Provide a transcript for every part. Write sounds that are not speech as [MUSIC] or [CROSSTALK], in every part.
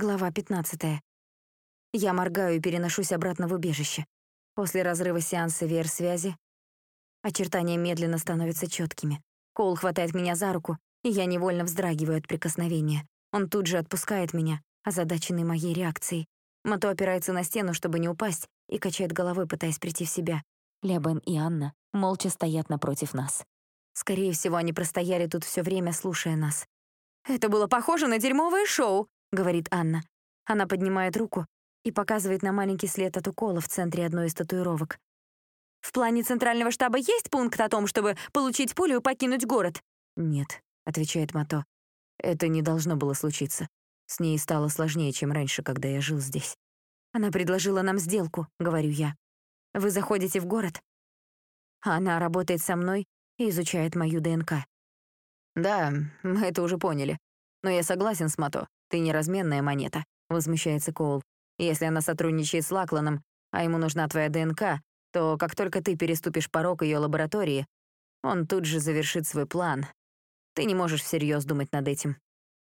Глава 15. Я моргаю и переношусь обратно в убежище. После разрыва сеанса VR-связи очертания медленно становятся четкими. Коул хватает меня за руку, и я невольно вздрагиваю от прикосновения. Он тут же отпускает меня, озадаченный моей реакцией. Мато опирается на стену, чтобы не упасть, и качает головой, пытаясь прийти в себя. Лебен и Анна молча стоят напротив нас. Скорее всего, они простояли тут все время, слушая нас. «Это было похоже на дерьмовое шоу», — говорит Анна. Она поднимает руку и показывает на маленький след от укола в центре одной из татуировок. «В плане центрального штаба есть пункт о том, чтобы получить пулю и покинуть город?» «Нет», — отвечает Мато. «Это не должно было случиться. С ней стало сложнее, чем раньше, когда я жил здесь». «Она предложила нам сделку», — говорю я. «Вы заходите в город?» Она работает со мной и изучает мою ДНК. «Да, мы это уже поняли. Но я согласен с Мато. «Ты неразменная монета», — возмущается Коул. «Если она сотрудничает с Лакланом, а ему нужна твоя ДНК, то как только ты переступишь порог ее лаборатории, он тут же завершит свой план. Ты не можешь всерьез думать над этим».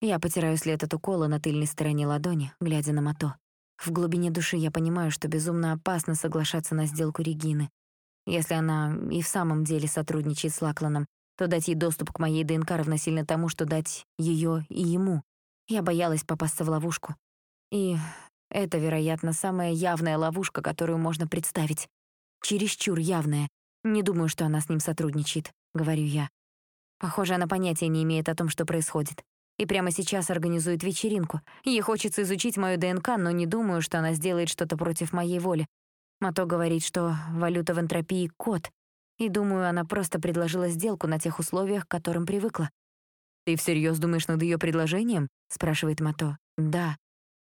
Я потираю след от укола на тыльной стороне ладони, глядя на Мато. В глубине души я понимаю, что безумно опасно соглашаться на сделку Регины. Если она и в самом деле сотрудничает с Лакланом, то дать ей доступ к моей ДНК равносильно тому, что дать ее и ему. Я боялась попасться в ловушку. И это, вероятно, самая явная ловушка, которую можно представить. Чересчур явная. Не думаю, что она с ним сотрудничает, говорю я. Похоже, она понятия не имеет о том, что происходит. И прямо сейчас организует вечеринку. Ей хочется изучить мою ДНК, но не думаю, что она сделает что-то против моей воли. Мато говорит, что валюта в энтропии — код. И думаю, она просто предложила сделку на тех условиях, к которым привыкла. «Ты всерьез думаешь над ее предложением?» — спрашивает Мато. «Да.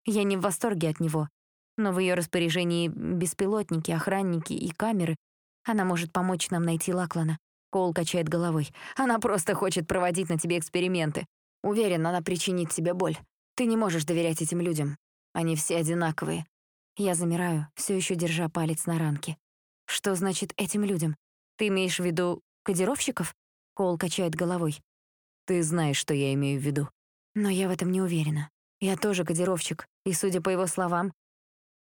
Я не в восторге от него. Но в ее распоряжении беспилотники, охранники и камеры. Она может помочь нам найти Лаклана». Коул качает головой. «Она просто хочет проводить на тебе эксперименты. Уверен, она причинит тебе боль. Ты не можешь доверять этим людям. Они все одинаковые». Я замираю, все еще держа палец на ранке. «Что значит этим людям? Ты имеешь в виду кодировщиков?» Коул качает головой. Ты знаешь, что я имею в виду. Но я в этом не уверена. Я тоже кодировщик, и, судя по его словам,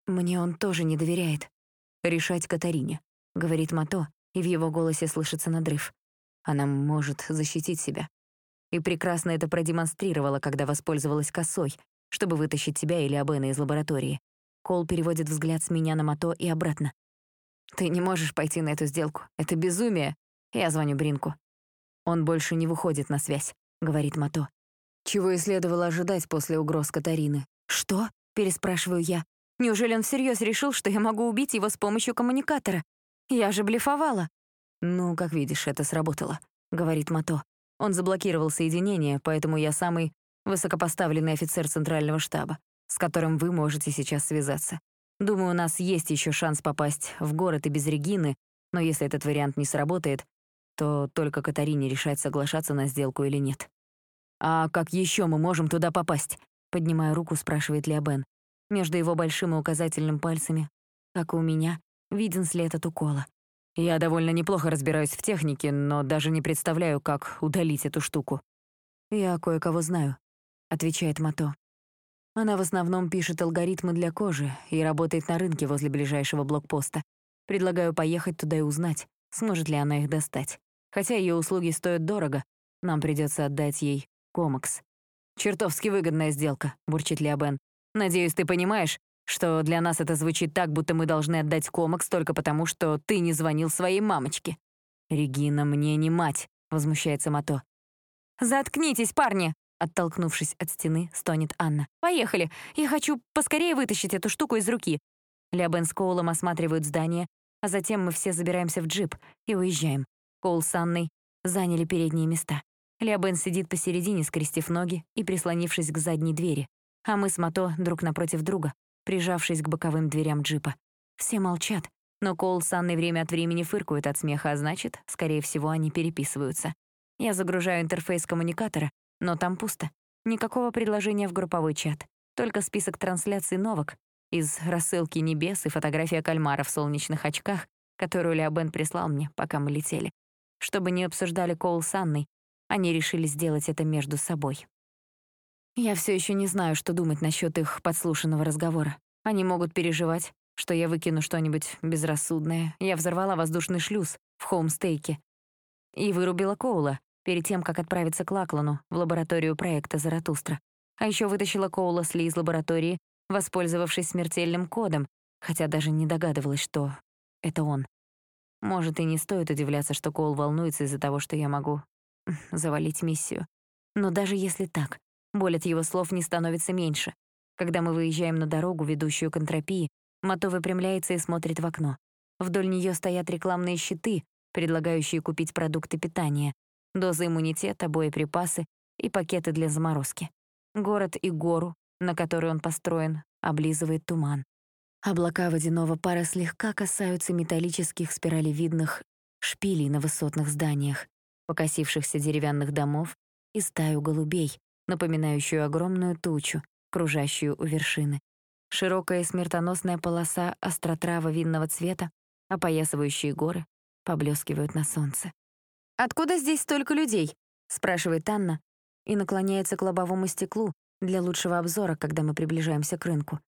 мне он тоже не доверяет. «Решать Катарине», — говорит Мато, и в его голосе слышится надрыв. Она может защитить себя. И прекрасно это продемонстрировала, когда воспользовалась косой, чтобы вытащить тебя или Абена из лаборатории. Кол переводит взгляд с меня на Мато и обратно. «Ты не можешь пойти на эту сделку. Это безумие. Я звоню Бринку. «Он больше не выходит на связь», — говорит Мато. Чего и следовало ожидать после угроз Катарины. «Что?» — переспрашиваю я. «Неужели он всерьез решил, что я могу убить его с помощью коммуникатора? Я же блефовала». «Ну, как видишь, это сработало», — говорит Мато. «Он заблокировал соединение, поэтому я самый высокопоставленный офицер Центрального штаба, с которым вы можете сейчас связаться. Думаю, у нас есть еще шанс попасть в город и без Регины, но если этот вариант не сработает, то только Катарине решать, соглашаться на сделку или нет. «А как еще мы можем туда попасть?» Поднимая руку, спрашивает Леобен. Между его большим и указательным пальцами, как у меня, виден след от укола. Я довольно неплохо разбираюсь в технике, но даже не представляю, как удалить эту штуку. «Я кое-кого знаю», — отвечает Мато. Она в основном пишет алгоритмы для кожи и работает на рынке возле ближайшего блокпоста. Предлагаю поехать туда и узнать, сможет ли она их достать. Хотя ее услуги стоят дорого, нам придется отдать ей комакс. «Чертовски выгодная сделка», — бурчит Леобен. «Надеюсь, ты понимаешь, что для нас это звучит так, будто мы должны отдать комакс только потому, что ты не звонил своей мамочке». «Регина мне не мать», — возмущается Мато. «Заткнитесь, парни!» Оттолкнувшись от стены, стонет Анна. «Поехали! Я хочу поскорее вытащить эту штуку из руки!» Леобен с Коулом осматривают здание, а затем мы все забираемся в джип и уезжаем. Коул с Анной заняли передние места. Леобен сидит посередине, скрестив ноги и прислонившись к задней двери, а мы с Мато друг напротив друга, прижавшись к боковым дверям джипа. Все молчат, но Коул с Анной время от времени фыркают от смеха, а значит, скорее всего, они переписываются. Я загружаю интерфейс коммуникатора, но там пусто. Никакого предложения в групповой чат. Только список трансляций новок из рассылки небес и фотография кальмара в солнечных очках, которую Леобен прислал мне, пока мы летели. Чтобы не обсуждали Коул с Анной, они решили сделать это между собой. Я все еще не знаю, что думать насчет их подслушанного разговора. Они могут переживать, что я выкину что-нибудь безрассудное. Я взорвала воздушный шлюз в Хоумстейке и вырубила Коула перед тем, как отправиться к Лаклану в лабораторию проекта «Заратустра». А еще вытащила Коула Сли из лаборатории, воспользовавшись смертельным кодом, хотя даже не догадывалась, что это он. Может, и не стоит удивляться, что Коул волнуется из-за того, что я могу [LAUGHS] завалить миссию. Но даже если так, боль от его слов не становится меньше. Когда мы выезжаем на дорогу, ведущую к энтропии, Мато выпрямляется и смотрит в окно. Вдоль нее стоят рекламные щиты, предлагающие купить продукты питания, дозы иммунитета, боеприпасы и пакеты для заморозки. Город и гору, на которой он построен, облизывает туман. Облака водяного пара слегка касаются металлических спиралевидных шпилей на высотных зданиях, покосившихся деревянных домов и стаю голубей, напоминающую огромную тучу, кружащую у вершины. Широкая смертоносная полоса остротрава винного цвета, опоясывающие горы, поблескивают на солнце. «Откуда здесь столько людей?» — спрашивает Анна и наклоняется к лобовому стеклу для лучшего обзора, когда мы приближаемся к рынку.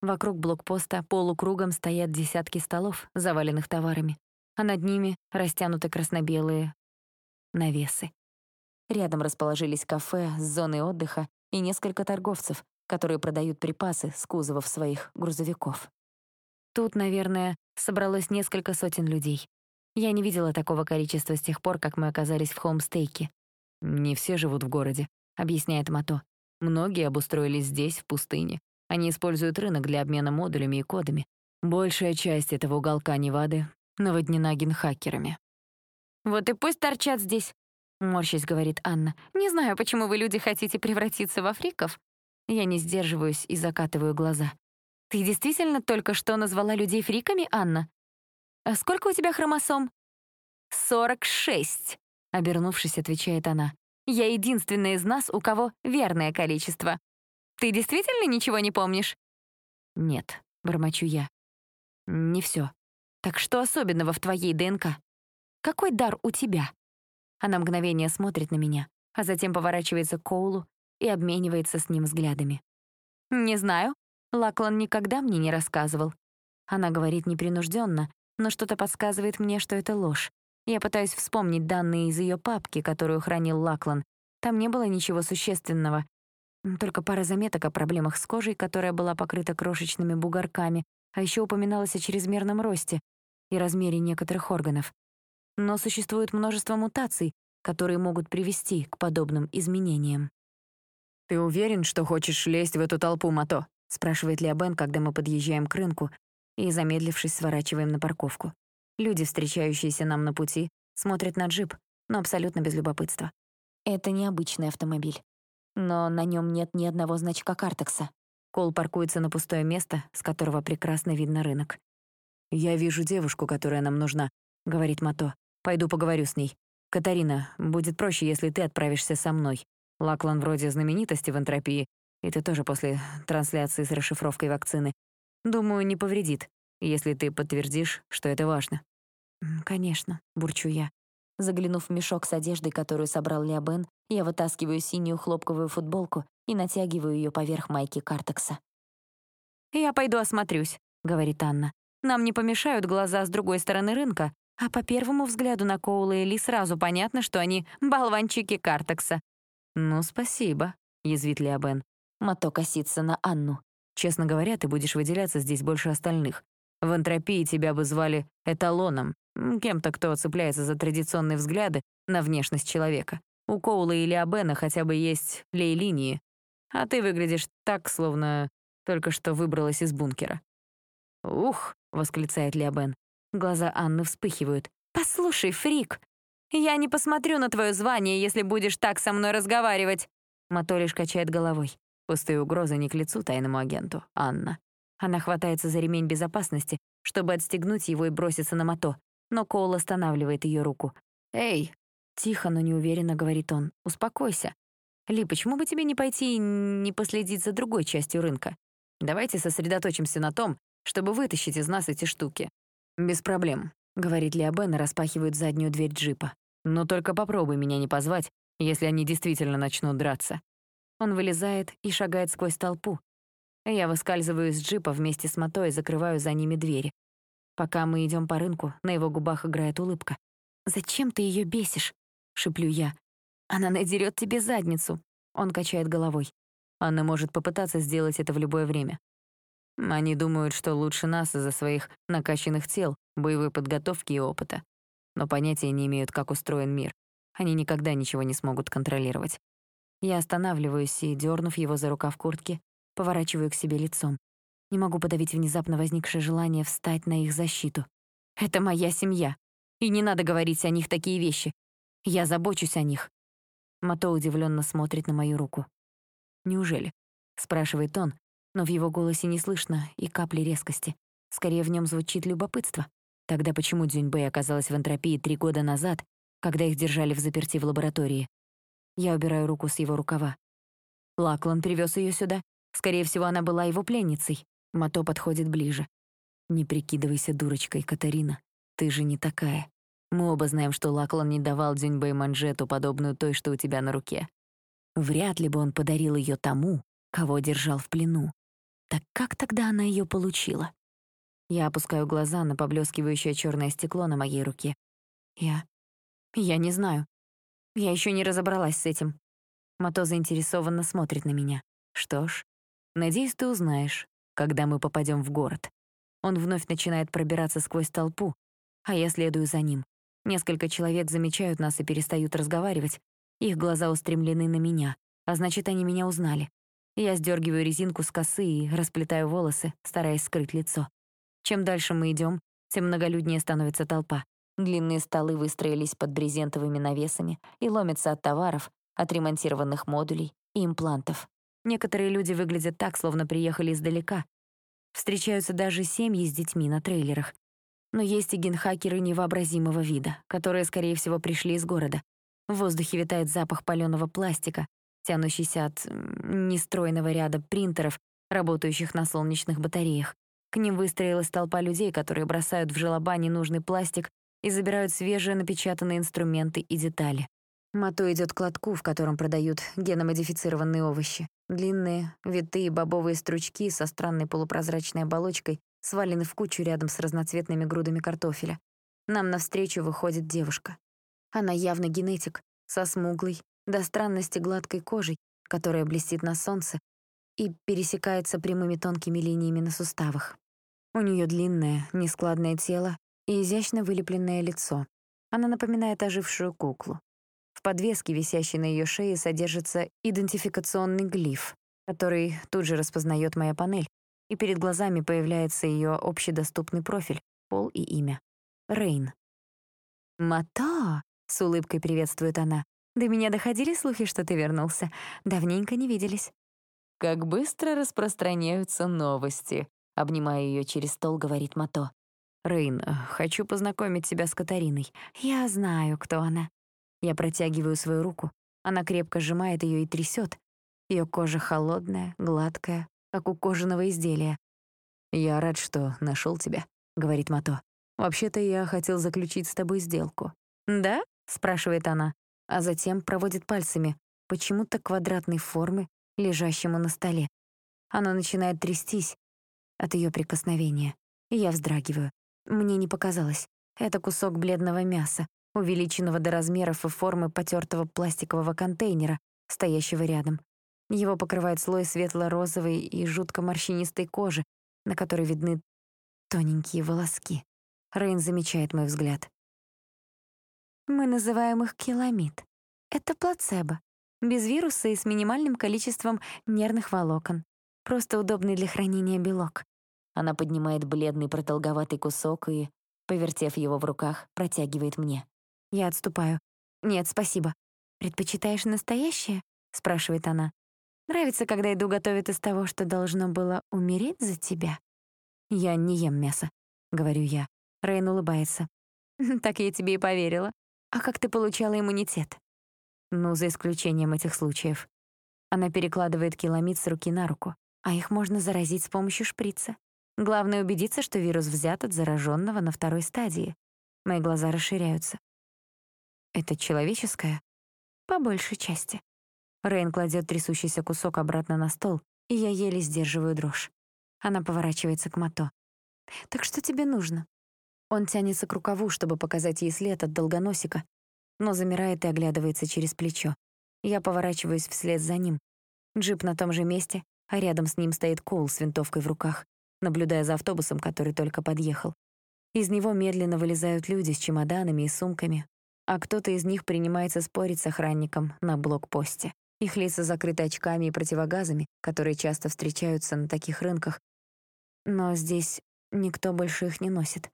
Вокруг блокпоста полукругом стоят десятки столов, заваленных товарами, а над ними растянуты красно-белые навесы. Рядом расположились кафе с зоной отдыха и несколько торговцев, которые продают припасы с кузовов своих грузовиков. Тут, наверное, собралось несколько сотен людей. Я не видела такого количества с тех пор, как мы оказались в Холмстейке. «Не все живут в городе», — объясняет Мато. «Многие обустроились здесь, в пустыне. Они используют рынок для обмена модулями и кодами. Большая часть этого уголка Невады наводнена генхакерами». «Вот и пусть торчат здесь», — морщись говорит Анна. «Не знаю, почему вы, люди, хотите превратиться во фриков». Я не сдерживаюсь и закатываю глаза. «Ты действительно только что назвала людей фриками, Анна?» «А сколько у тебя хромосом?» «Сорок шесть», — обернувшись, отвечает она. «Я единственная из нас, у кого верное количество. Ты действительно ничего не помнишь?» «Нет», — бормочу я. «Не все. Так что особенного в твоей ДНК? Какой дар у тебя?» Она мгновение смотрит на меня, а затем поворачивается к Коулу и обменивается с ним взглядами. «Не знаю. Лаклан никогда мне не рассказывал». Она говорит непринужденно, но что-то подсказывает мне, что это ложь. Я пытаюсь вспомнить данные из ее папки, которую хранил Лаклан. Там не было ничего существенного. Только пара заметок о проблемах с кожей, которая была покрыта крошечными бугорками, а еще упоминалось о чрезмерном росте и размере некоторых органов. Но существует множество мутаций, которые могут привести к подобным изменениям. «Ты уверен, что хочешь лезть в эту толпу, Мато?» — спрашивает Леобен, когда мы подъезжаем к рынку, и, замедлившись, сворачиваем на парковку. Люди, встречающиеся нам на пути, смотрят на джип, но абсолютно без любопытства. Это необычный автомобиль. Но на нем нет ни одного значка Картекса. Кол паркуется на пустое место, с которого прекрасно видно рынок. «Я вижу девушку, которая нам нужна», — говорит Мато. «Пойду поговорю с ней. Катарина, будет проще, если ты отправишься со мной. Лаклан вроде знаменитости в энтропии, и ты тоже после трансляции с расшифровкой вакцины. Думаю, не повредит, если ты подтвердишь, что это важно». «Конечно», — бурчу я. Заглянув в мешок с одеждой, которую собрал Леобен, я вытаскиваю синюю хлопковую футболку и натягиваю ее поверх майки Картекса. «Я пойду осмотрюсь», — говорит Анна. «Нам не помешают глаза с другой стороны рынка, а по первому взгляду на Коула и Ли сразу понятно, что они болванчики Картекса». «Ну, спасибо», — язвит Леобен. Мато косится на Анну. Честно говоря, ты будешь выделяться здесь больше остальных. В энтропии тебя бы звали эталоном, кем-то, кто цепляется за традиционные взгляды на внешность человека. У Коула или Абена хотя бы есть лей-линии, а ты выглядишь так, словно только что выбралась из бункера. «Ух!» — восклицает Леобен. Глаза Анны вспыхивают. «Послушай, фрик, я не посмотрю на твое звание, если будешь так со мной разговаривать!» Мато лишь качает головой. Пустые угрозы не к лицу тайному агенту, Анна. Она хватается за ремень безопасности, чтобы отстегнуть его и броситься на мото, но Коул останавливает ее руку. «Эй!» — тихо, но неуверенно говорит он. «Успокойся. Ли, почему бы тебе не пойти и не последить за другой частью рынка? Давайте сосредоточимся на том, чтобы вытащить из нас эти штуки». «Без проблем», — говорит Леобен и распахивает заднюю дверь джипа. «Но только попробуй меня не позвать, если они действительно начнут драться. Он вылезает и шагает сквозь толпу. Я выскальзываю из джипа вместе с Мото и закрываю за ними двери. Пока мы идем по рынку, на его губах играет улыбка. «Зачем ты ее бесишь?» — шиплю я. «Она надерет тебе задницу!» Он качает головой. Анна может попытаться сделать это в любое время. Они думают, что лучше нас из-за своих накачанных тел, боевой подготовки и опыта. Но понятия не имеют, как устроен мир. Они никогда ничего не смогут контролировать. Я останавливаюсь и, дернув его за рукав куртки, поворачиваю к себе лицом. Не могу подавить внезапно возникшее желание встать на их защиту. Это моя семья. И не надо говорить о них такие вещи. Я забочусь о них. Мато удивленно смотрит на мою руку. «Неужели?» — спрашивает он, но в его голосе не слышно и капли резкости. Скорее, в нем звучит любопытство. Тогда почему Дзюньбэй оказалась в энтропии три года назад, когда их держали в заперти в лаборатории? Я убираю руку с его рукава. Лаклан привез ее сюда. Скорее всего, она была его пленницей. Мато подходит ближе. «Не прикидывайся дурочкой, Катарина. Ты же не такая. Мы оба знаем, что Лаклан не давал Дзюньбэй манжету, подобную той, что у тебя на руке. Вряд ли бы он подарил ее тому, кого держал в плену. Так как тогда она ее получила? Я опускаю глаза на поблескивающее черное стекло на моей руке. Я... я не знаю. Я еще не разобралась с этим. Мато заинтересованно смотрит на меня. Что ж, надеюсь, ты узнаешь, когда мы попадем в город. Он вновь начинает пробираться сквозь толпу, а я следую за ним. Несколько человек замечают нас и перестают разговаривать, их глаза устремлены на меня, а значит, они меня узнали. Я сдергиваю резинку с косы и расплетаю волосы, стараясь скрыть лицо. Чем дальше мы идем, тем многолюднее становится толпа. Длинные столы выстроились под брезентовыми навесами и ломятся от товаров, отремонтированных модулей и имплантов. Некоторые люди выглядят так, словно приехали издалека. Встречаются даже семьи с детьми на трейлерах. Но есть и генхакеры невообразимого вида, которые, скорее всего, пришли из города. В воздухе витает запах палёного пластика, тянущийся от нестройного ряда принтеров, работающих на солнечных батареях. К ним выстроилась толпа людей, которые бросают в желоба ненужный пластик и забирают свежие напечатанные инструменты и детали. Мато идет к лотку, в котором продают геномодифицированные овощи. Длинные, витые бобовые стручки со странной полупрозрачной оболочкой свалены в кучу рядом с разноцветными грудами картофеля. Нам навстречу выходит девушка. Она явно генетик, со смуглой, до странности гладкой кожей, которая блестит на солнце и пересекается прямыми тонкими линиями на суставах. У нее длинное, нескладное тело и изящно вылепленное лицо. Она напоминает ожившую куклу. Подвеске, висящей на ее шее, содержится идентификационный глиф, который тут же распознает моя панель, и перед глазами появляется ее общедоступный профиль, пол и имя. Рейн. «Мато!» — с улыбкой приветствует она. «До меня доходили слухи, что ты вернулся. Давненько не виделись». «Как быстро распространяются новости», — обнимая ее через стол, говорит Мато. «Рейн, хочу познакомить тебя с Катариной. Я знаю, кто она». Я протягиваю свою руку. Она крепко сжимает ее и трясет. Ее кожа холодная, гладкая, как у кожаного изделия. «Я рад, что нашел тебя», — говорит Мато. «Вообще-то я хотел заключить с тобой сделку». «Да?» — спрашивает она, а затем проводит пальцами, почему-то квадратной формы, лежащему на столе. Она начинает трястись от ее прикосновения, я вздрагиваю. Мне не показалось. Это кусок бледного мяса, увеличенного до размеров и формы потертого пластикового контейнера, стоящего рядом. Его покрывает слой светло-розовой и жутко морщинистой кожи, на которой видны тоненькие волоски. Рейн замечает мой взгляд. Мы называем их киломид. Это плацебо. Без вируса и с минимальным количеством нервных волокон. Просто удобный для хранения белок. Она поднимает бледный продолговатый кусок и, повертев его в руках, протягивает мне. Я отступаю. «Нет, спасибо». «Предпочитаешь настоящее?» — спрашивает она. «Нравится, когда еду готовят из того, что должно было умереть за тебя?» «Я не ем мясо», — говорю я. Рейн улыбается. [LAUGHS] «Так я тебе и поверила. А как ты получала иммунитет? Ну, за исключением этих случаев. Она перекладывает киломид с руки на руку, а их можно заразить с помощью шприца. Главное убедиться, что вирус взят от зараженного на второй стадии. Мои глаза расширяются. Это человеческое? По большей части. Рейн кладет трясущийся кусок обратно на стол, и я еле сдерживаю дрожь. Она поворачивается к Мато. «Так что тебе нужно?» Он тянется к рукаву, чтобы показать ей след от долгоносика, но замирает и оглядывается через плечо. Я поворачиваюсь вслед за ним. Джип на том же месте, а рядом с ним стоит Коул с винтовкой в руках, наблюдая за автобусом, который только подъехал. Из него медленно вылезают люди с чемоданами и сумками, а кто-то из них принимается спорить с охранником на блокпосте. Их лица закрыты очками и противогазами, которые часто встречаются на таких рынках. Но здесь никто больше их не носит.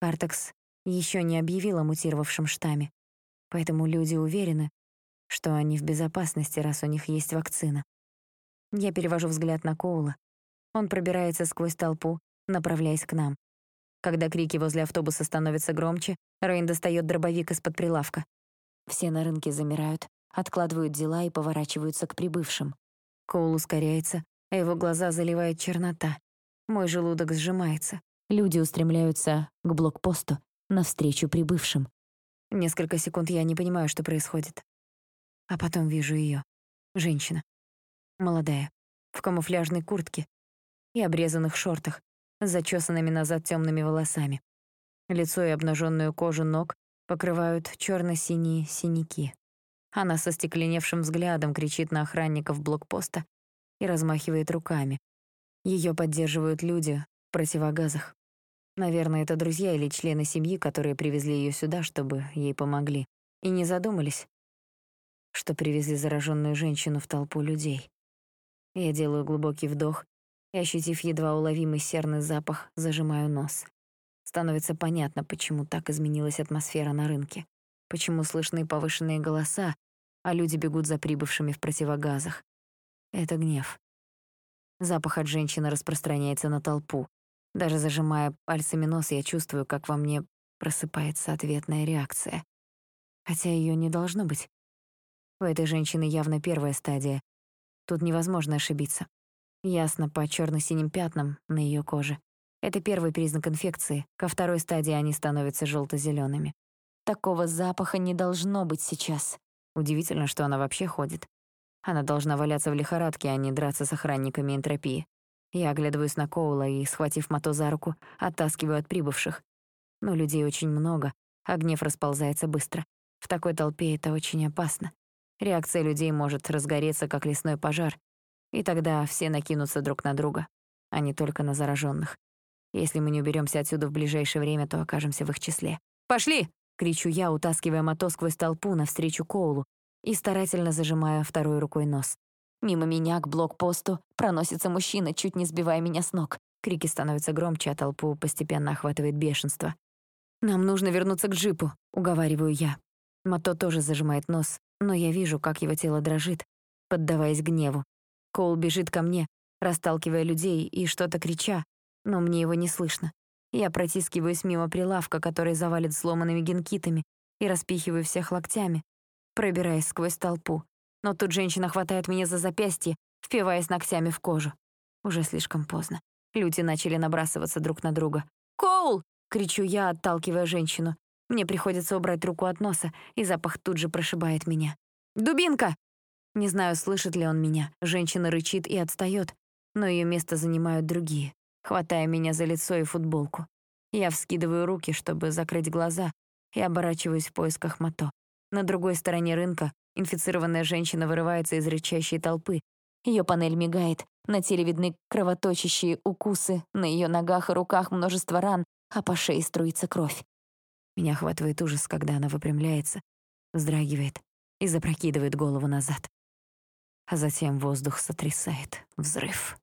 Картекс еще не объявил о мутировавшем штамме, поэтому люди уверены, что они в безопасности, раз у них есть вакцина. Я перевожу взгляд на Коула. Он пробирается сквозь толпу, направляясь к нам. Когда крики возле автобуса становятся громче, Рейн достает дробовик из-под прилавка. Все на рынке замирают, откладывают дела и поворачиваются к прибывшим. Коул ускоряется, а его глаза заливает чернота. Мой желудок сжимается. Люди устремляются к блокпосту, навстречу прибывшим. Несколько секунд я не понимаю, что происходит. А потом вижу ее. Женщина. Молодая. В камуфляжной куртке и обрезанных шортах, с зачесанными назад темными волосами. Лицо и обнаженную кожу ног покрывают черно синие синяки. Она со стекленевшим взглядом кричит на охранников блокпоста и размахивает руками. Ее поддерживают люди в противогазах. Наверное, это друзья или члены семьи, которые привезли ее сюда, чтобы ей помогли. И не задумались, что привезли зараженную женщину в толпу людей. Я делаю глубокий вдох и, ощутив едва уловимый серный запах, зажимаю нос. Становится понятно, почему так изменилась атмосфера на рынке. Почему слышны повышенные голоса, а люди бегут за прибывшими в противогазах. Это гнев. Запах от женщины распространяется на толпу. Даже зажимая пальцами нос, я чувствую, как во мне просыпается ответная реакция. Хотя ее не должно быть. У этой женщины явно первая стадия. Тут невозможно ошибиться. Ясно по черно синим пятнам на ее коже. Это первый признак инфекции. Ко второй стадии они становятся желто зелеными Такого запаха не должно быть сейчас. Удивительно, что она вообще ходит. Она должна валяться в лихорадке, а не драться с охранниками энтропии. Я оглядываюсь на Коула и, схватив Мото за руку, оттаскиваю от прибывших. Но людей очень много, а гнев расползается быстро. В такой толпе это очень опасно. Реакция людей может разгореться, как лесной пожар, и тогда все накинутся друг на друга, а не только на зараженных. Если мы не уберемся отсюда в ближайшее время, то окажемся в их числе. «Пошли!» — кричу я, утаскивая Мото сквозь толпу навстречу Коулу и старательно зажимая второй рукой нос. Мимо меня к блокпосту проносится мужчина, чуть не сбивая меня с ног. Крики становятся громче, а толпу постепенно охватывает бешенство. «Нам нужно вернуться к джипу», — уговариваю я. Мато тоже зажимает нос, но я вижу, как его тело дрожит, поддаваясь гневу. Коул бежит ко мне, расталкивая людей и что-то крича, но мне его не слышно. Я протискиваюсь мимо прилавка, который завалит сломанными генкитами, и распихиваю всех локтями, пробираясь сквозь толпу. Но тут женщина хватает меня за запястье, впиваясь ногтями в кожу. Уже слишком поздно. Люди начали набрасываться друг на друга. «Коул!» — кричу я, отталкивая женщину. Мне приходится убрать руку от носа, и запах тут же прошибает меня. «Дубинка!» Не знаю, слышит ли он меня. Женщина рычит и отстает, но ее место занимают другие хватая меня за лицо и футболку. Я вскидываю руки, чтобы закрыть глаза, и оборачиваюсь в поисках Мато. На другой стороне рынка инфицированная женщина вырывается из рычащей толпы. Ее панель мигает, на теле видны кровоточащие укусы, на ее ногах и руках множество ран, а по шее струится кровь. Меня охватывает ужас, когда она выпрямляется, вздрагивает и запрокидывает голову назад. А затем воздух сотрясает взрыв.